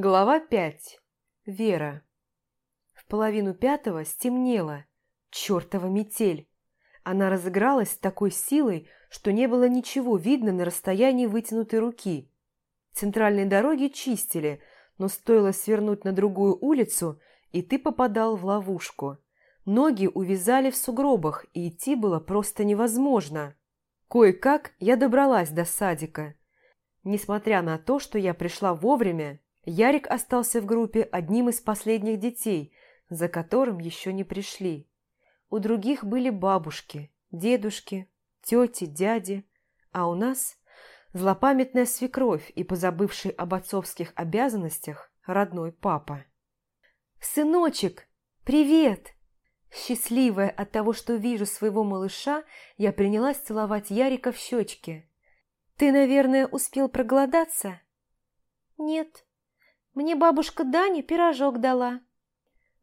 Глава пять. Вера. В половину пятого стемнело. Чёртова метель. Она разыгралась с такой силой, что не было ничего видно на расстоянии вытянутой руки. Центральные дороги чистили, но стоило свернуть на другую улицу, и ты попадал в ловушку. Ноги увязали в сугробах, и идти было просто невозможно. Кое-как я добралась до садика. Несмотря на то, что я пришла вовремя, Ярик остался в группе одним из последних детей, за которым еще не пришли. У других были бабушки, дедушки, тети, дяди, а у нас злопамятная свекровь и позабывший об отцовских обязанностях родной папа. «Сыночек, привет!» Счастливая от того, что вижу своего малыша, я принялась целовать Ярика в щечки. «Ты, наверное, успел проголодаться?» «Нет», мне бабушка Даня пирожок дала».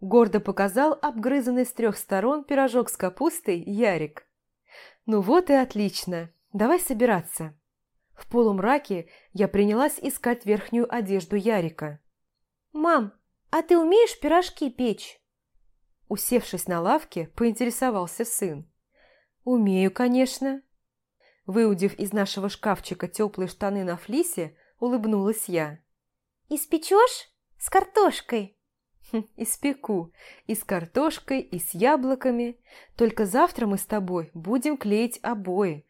Гордо показал обгрызанный с трех сторон пирожок с капустой Ярик. «Ну вот и отлично. Давай собираться». В полумраке я принялась искать верхнюю одежду Ярика. «Мам, а ты умеешь пирожки печь?» Усевшись на лавке, поинтересовался сын. «Умею, конечно». Выудив из нашего шкафчика теплые штаны на флисе, улыбнулась я. «Испечешь? С картошкой?» хм, «Испеку. И с картошкой, и с яблоками. Только завтра мы с тобой будем клеить обои.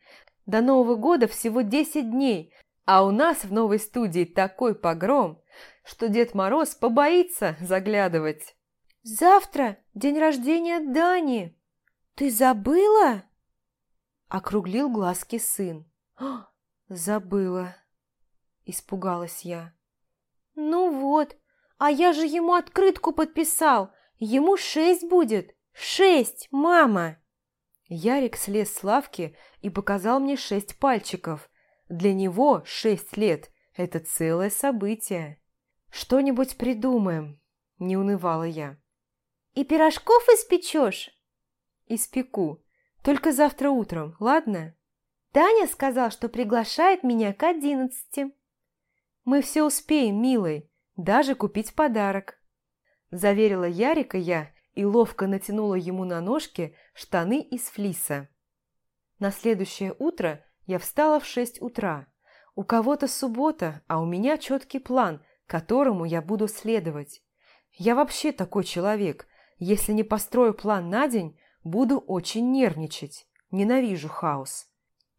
До Нового года всего десять дней, а у нас в новой студии такой погром, что Дед Мороз побоится заглядывать». «Завтра день рождения Дани. Ты забыла?» Округлил глазки сын. «Забыла», – испугалась я. «Ну вот, а я же ему открытку подписал. Ему шесть будет. Шесть, мама!» Ярик слез с лавки и показал мне шесть пальчиков. Для него шесть лет – это целое событие. «Что-нибудь придумаем», – не унывала я. «И пирожков испечешь?» «Испеку. Только завтра утром, ладно?» Таня сказал, что приглашает меня к одиннадцати. Мы все успеем, милый, даже купить подарок. Заверила Ярика я и ловко натянула ему на ножки штаны из флиса. На следующее утро я встала в шесть утра. У кого-то суббота, а у меня четкий план, которому я буду следовать. Я вообще такой человек. Если не построю план на день, буду очень нервничать. Ненавижу хаос.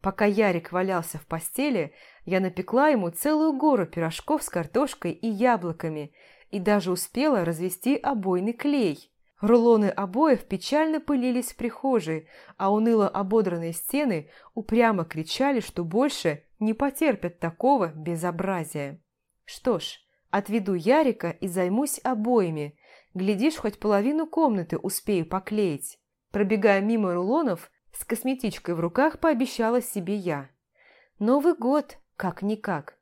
Пока Ярик валялся в постели, я напекла ему целую гору пирожков с картошкой и яблоками и даже успела развести обойный клей. Рулоны обоев печально пылились в прихожей, а уныло ободранные стены упрямо кричали, что больше не потерпят такого безобразия. Что ж, отведу Ярика и займусь обоями. Глядишь, хоть половину комнаты успею поклеить. Пробегая мимо рулонов, с косметичкой в руках пообещала себе я. Новый год, как-никак.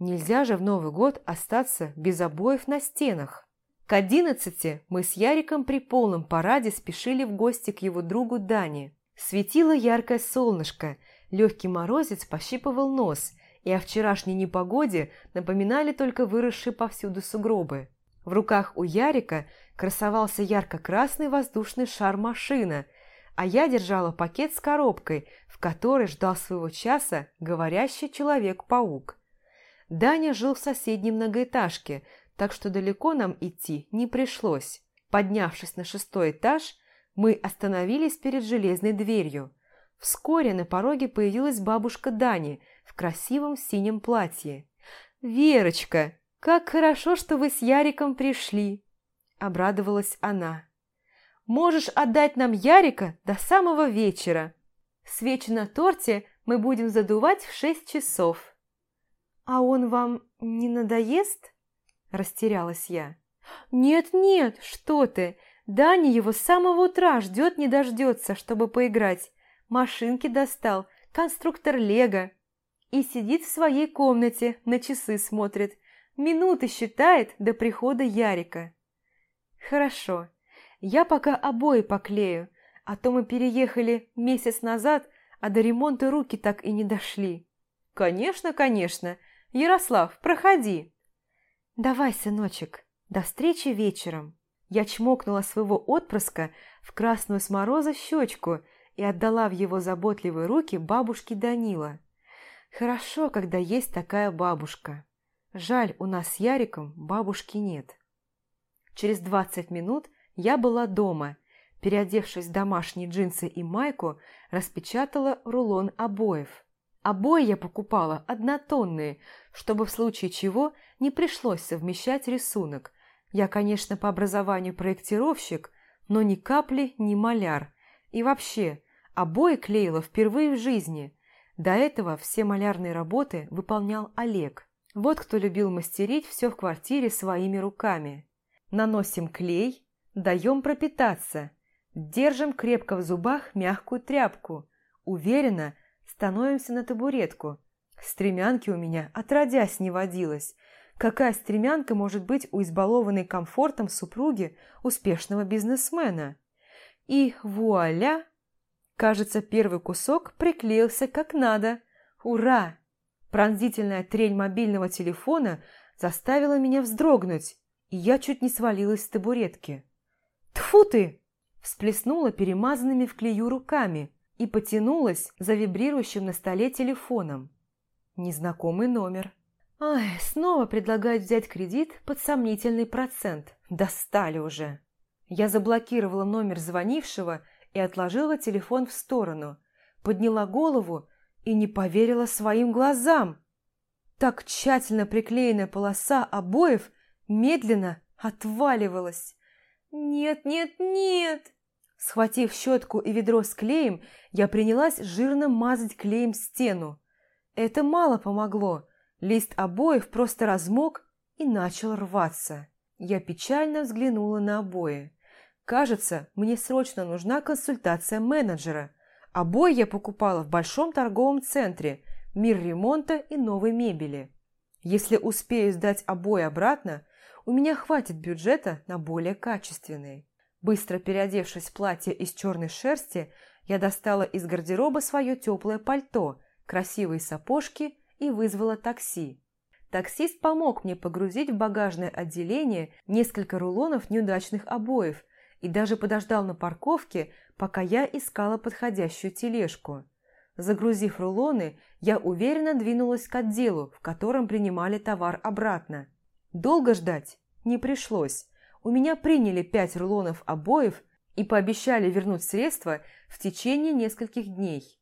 Нельзя же в Новый год остаться без обоев на стенах. К одиннадцати мы с Яриком при полном параде спешили в гости к его другу Дане. Светило яркое солнышко, легкий морозец пощипывал нос, и о вчерашней непогоде напоминали только выросшие повсюду сугробы. В руках у Ярика красовался ярко-красный воздушный шар машина – а я держала пакет с коробкой, в которой ждал своего часа говорящий Человек-паук. Даня жил в соседней многоэтажке, так что далеко нам идти не пришлось. Поднявшись на шестой этаж, мы остановились перед железной дверью. Вскоре на пороге появилась бабушка Дани в красивом синем платье. «Верочка, как хорошо, что вы с Яриком пришли!» – обрадовалась она. Можешь отдать нам Ярика до самого вечера. Свечи на торте мы будем задувать в шесть часов». «А он вам не надоест?» – растерялась я. «Нет-нет, что ты! Даня его с самого утра ждет не дождется, чтобы поиграть. Машинки достал, конструктор Лего. И сидит в своей комнате, на часы смотрит. Минуты считает до прихода Ярика». «Хорошо, я пока обои поклею, а то мы переехали месяц назад, а до ремонта руки так и не дошли. Конечно, конечно. Ярослав, проходи. «Давай, сыночек, до встречи вечером!» Я чмокнула своего отпрыска в красную с щечку и отдала в его заботливые руки бабушке Данила. Хорошо, когда есть такая бабушка. Жаль, у нас с Яриком бабушки нет. Через двадцать минут я была дома. Переодевшись в домашние джинсы и майку, распечатала рулон обоев. Обои я покупала однотонные, чтобы в случае чего не пришлось совмещать рисунок. Я, конечно, по образованию проектировщик, но ни капли не маляр. И вообще, обои клеила впервые в жизни. До этого все малярные работы выполнял Олег. Вот кто любил мастерить все в квартире своими руками. Наносим клей, даем пропитаться, держим крепко в зубах мягкую тряпку. Уверенно становимся на табуретку. Стремянки у меня отродясь не водилось. Какая стремянка может быть у избалованной комфортом супруги успешного бизнесмена? И вуаля! Кажется, первый кусок приклеился как надо. Ура! Пронзительная трель мобильного телефона заставила меня вздрогнуть и я чуть не свалилась с табуретки. «Тьфу ты!» Всплеснула перемазанными в клею руками и потянулась за вибрирующим на столе телефоном. Незнакомый номер. Ай, снова предлагают взять кредит под сомнительный процент. Достали уже. Я заблокировала номер звонившего и отложила телефон в сторону. Подняла голову и не поверила своим глазам. Так тщательно приклеенная полоса обоев медленно отваливалась. «Нет, нет, нет!» Схватив щетку и ведро с клеем, я принялась жирно мазать клеем стену. Это мало помогло. Лист обоев просто размок и начал рваться. Я печально взглянула на обои. Кажется, мне срочно нужна консультация менеджера. Обои я покупала в большом торговом центре «Мир ремонта и новой мебели». Если успею сдать обои обратно, у меня хватит бюджета на более качественные. Быстро переодевшись в платье из черной шерсти, я достала из гардероба свое теплое пальто, красивые сапожки и вызвала такси. Таксист помог мне погрузить в багажное отделение несколько рулонов неудачных обоев и даже подождал на парковке, пока я искала подходящую тележку. Загрузив рулоны, я уверенно двинулась к отделу, в котором принимали товар обратно. Долго ждать не пришлось. У меня приняли пять рулонов обоев и пообещали вернуть средства в течение нескольких дней.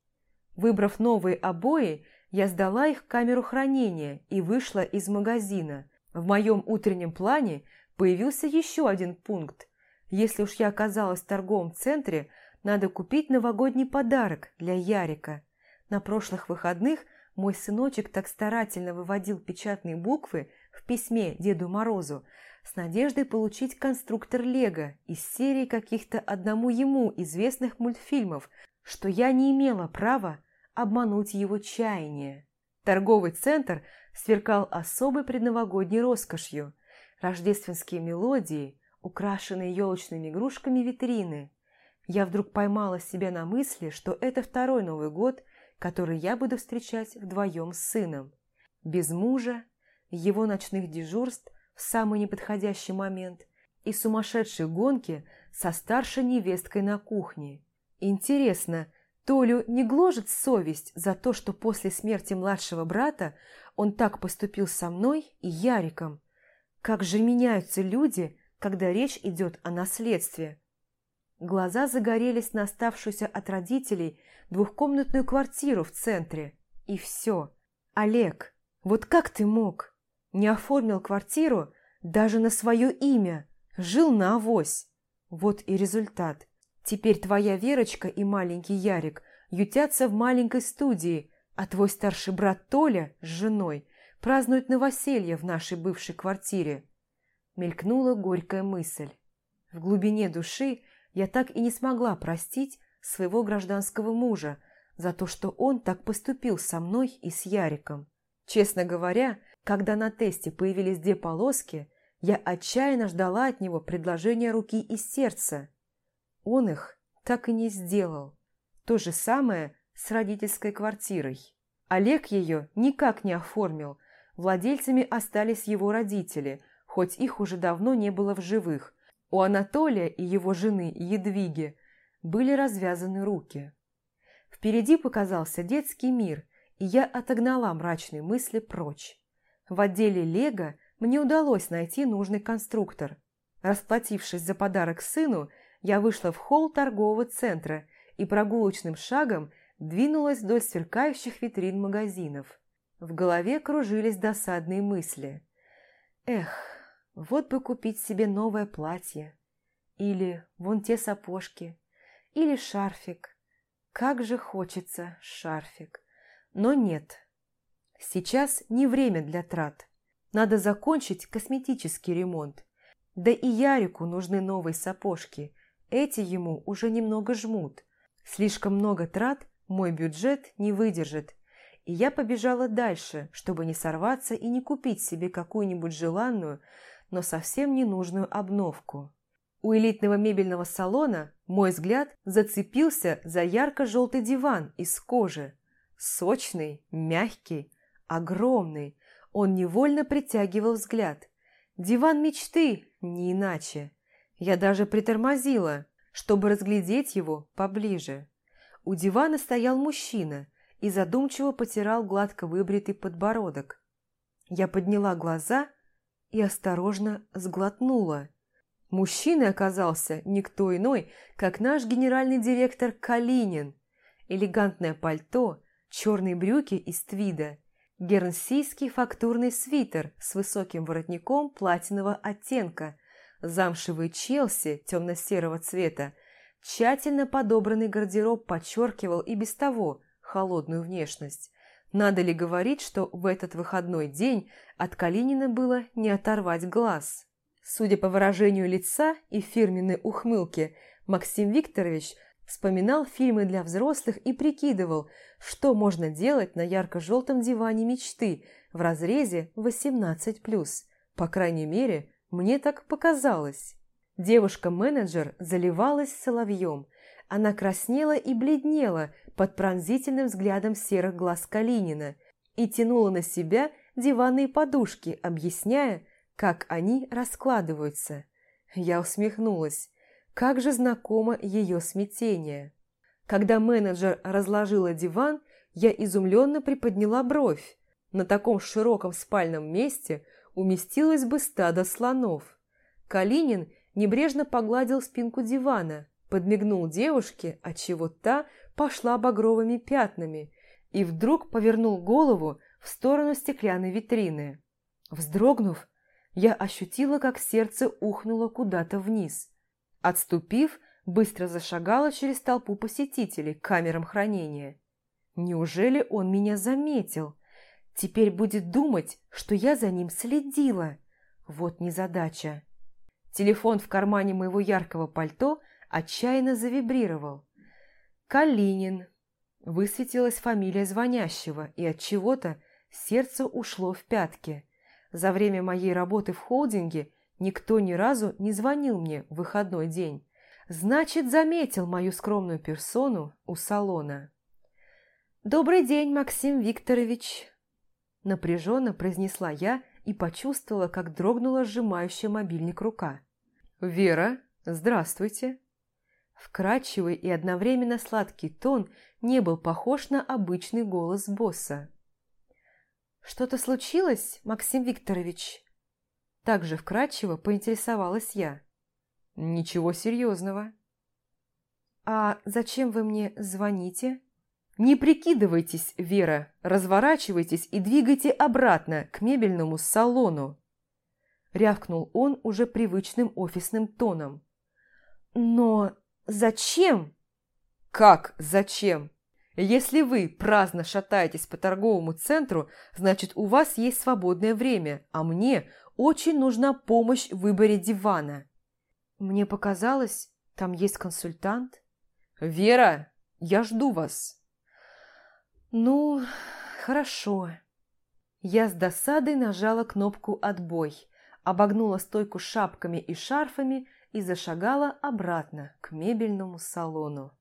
Выбрав новые обои, я сдала их в камеру хранения и вышла из магазина. В моем утреннем плане появился еще один пункт. Если уж я оказалась в торговом центре, надо купить новогодний подарок для Ярика. На прошлых выходных мой сыночек так старательно выводил печатные буквы, в письме Деду Морозу с надеждой получить конструктор Лего из серии каких-то одному ему известных мультфильмов, что я не имела права обмануть его чаяние. Торговый центр сверкал особой предновогодней роскошью. Рождественские мелодии, украшенные елочными игрушками витрины. Я вдруг поймала себя на мысли, что это второй Новый год, который я буду встречать вдвоем с сыном. Без мужа, его ночных дежурств в самый неподходящий момент и сумасшедшей гонки со старшей невесткой на кухне. Интересно, Толю не гложет совесть за то, что после смерти младшего брата он так поступил со мной и Яриком? Как же меняются люди, когда речь идет о наследстве? Глаза загорелись на оставшуюся от родителей двухкомнатную квартиру в центре. И все. Олег, вот как ты мог? Не оформил квартиру даже на свое имя, жил на авось. Вот и результат. Теперь твоя Верочка и маленький Ярик ютятся в маленькой студии, а твой старший брат Толя с женой празднует новоселье в нашей бывшей квартире. Мелькнула горькая мысль. В глубине души я так и не смогла простить своего гражданского мужа за то, что он так поступил со мной и с Яриком. Честно говоря, когда на тесте появились две полоски, я отчаянно ждала от него предложения руки и сердца. Он их так и не сделал. То же самое с родительской квартирой. Олег ее никак не оформил. Владельцами остались его родители, хоть их уже давно не было в живых. У Анатолия и его жены Едвиги были развязаны руки. Впереди показался детский мир, и я отогнала мрачные мысли прочь. В отделе «Лего» мне удалось найти нужный конструктор. Расплатившись за подарок сыну, я вышла в холл торгового центра и прогулочным шагом двинулась вдоль сверкающих витрин магазинов. В голове кружились досадные мысли. Эх, вот бы купить себе новое платье. Или вон те сапожки. Или шарфик. Как же хочется шарфик. Но нет. Сейчас не время для трат. Надо закончить косметический ремонт. Да и Ярику нужны новые сапожки. Эти ему уже немного жмут. Слишком много трат мой бюджет не выдержит. И я побежала дальше, чтобы не сорваться и не купить себе какую-нибудь желанную, но совсем ненужную обновку. У элитного мебельного салона мой взгляд зацепился за ярко-желтый диван из кожи. Сочный, мягкий, огромный. Он невольно притягивал взгляд. Диван мечты, не иначе. Я даже притормозила, чтобы разглядеть его поближе. У дивана стоял мужчина и задумчиво потирал гладко выбритый подбородок. Я подняла глаза и осторожно сглотнула. Мужчиной оказался никто иной, как наш генеральный директор Калинин. Элегантное пальто, черные брюки из твида, гернсийский фактурный свитер с высоким воротником платинового оттенка, замшевые челси темно-серого цвета, тщательно подобранный гардероб подчеркивал и без того холодную внешность. Надо ли говорить, что в этот выходной день от Калинина было не оторвать глаз? Судя по выражению лица и фирменной ухмылке, Максим Викторович вспоминал фильмы для взрослых и прикидывал, что можно делать на ярко-желтом диване мечты в разрезе 18+. По крайней мере, мне так показалось. Девушка-менеджер заливалась соловьем. Она краснела и бледнела под пронзительным взглядом серых глаз Калинина и тянула на себя диванные подушки, объясняя, как они раскладываются. Я усмехнулась. Как же знакомо ее смятение. Когда менеджер разложила диван, я изумленно приподняла бровь. На таком широком спальном месте уместилось бы стадо слонов. Калинин небрежно погладил спинку дивана, подмигнул девушке, отчего та пошла багровыми пятнами, и вдруг повернул голову в сторону стеклянной витрины. Вздрогнув, я ощутила, как сердце ухнуло куда-то вниз. Отступив, быстро зашагала через толпу посетителей к камерам хранения. Неужели он меня заметил? Теперь будет думать, что я за ним следила. Вот незадача. Телефон в кармане моего яркого пальто отчаянно завибрировал. «Калинин». Высветилась фамилия звонящего, и от чего-то сердце ушло в пятки. За время моей работы в холдинге никто ни разу не звонил мне в выходной день. Значит, заметил мою скромную персону у салона. «Добрый день, Максим Викторович!» Напряженно произнесла я и почувствовала, как дрогнула сжимающая мобильник рука. «Вера, здравствуйте!» Вкрадчивый и одновременно сладкий тон не был похож на обычный голос босса. «Что-то случилось, Максим Викторович?» Также вкрадчиво поинтересовалась я. «Ничего серьезного». «А зачем вы мне звоните?» «Не прикидывайтесь, Вера, разворачивайтесь и двигайте обратно к мебельному салону!» Рявкнул он уже привычным офисным тоном. «Но зачем?» «Как зачем? Если вы праздно шатаетесь по торговому центру, значит, у вас есть свободное время, а мне очень нужна помощь в выборе дивана». «Мне показалось, там есть консультант». «Вера, я жду вас». «Ну, хорошо». Я с досадой нажала кнопку «Отбой», обогнула стойку шапками и шарфами и зашагала обратно к мебельному салону.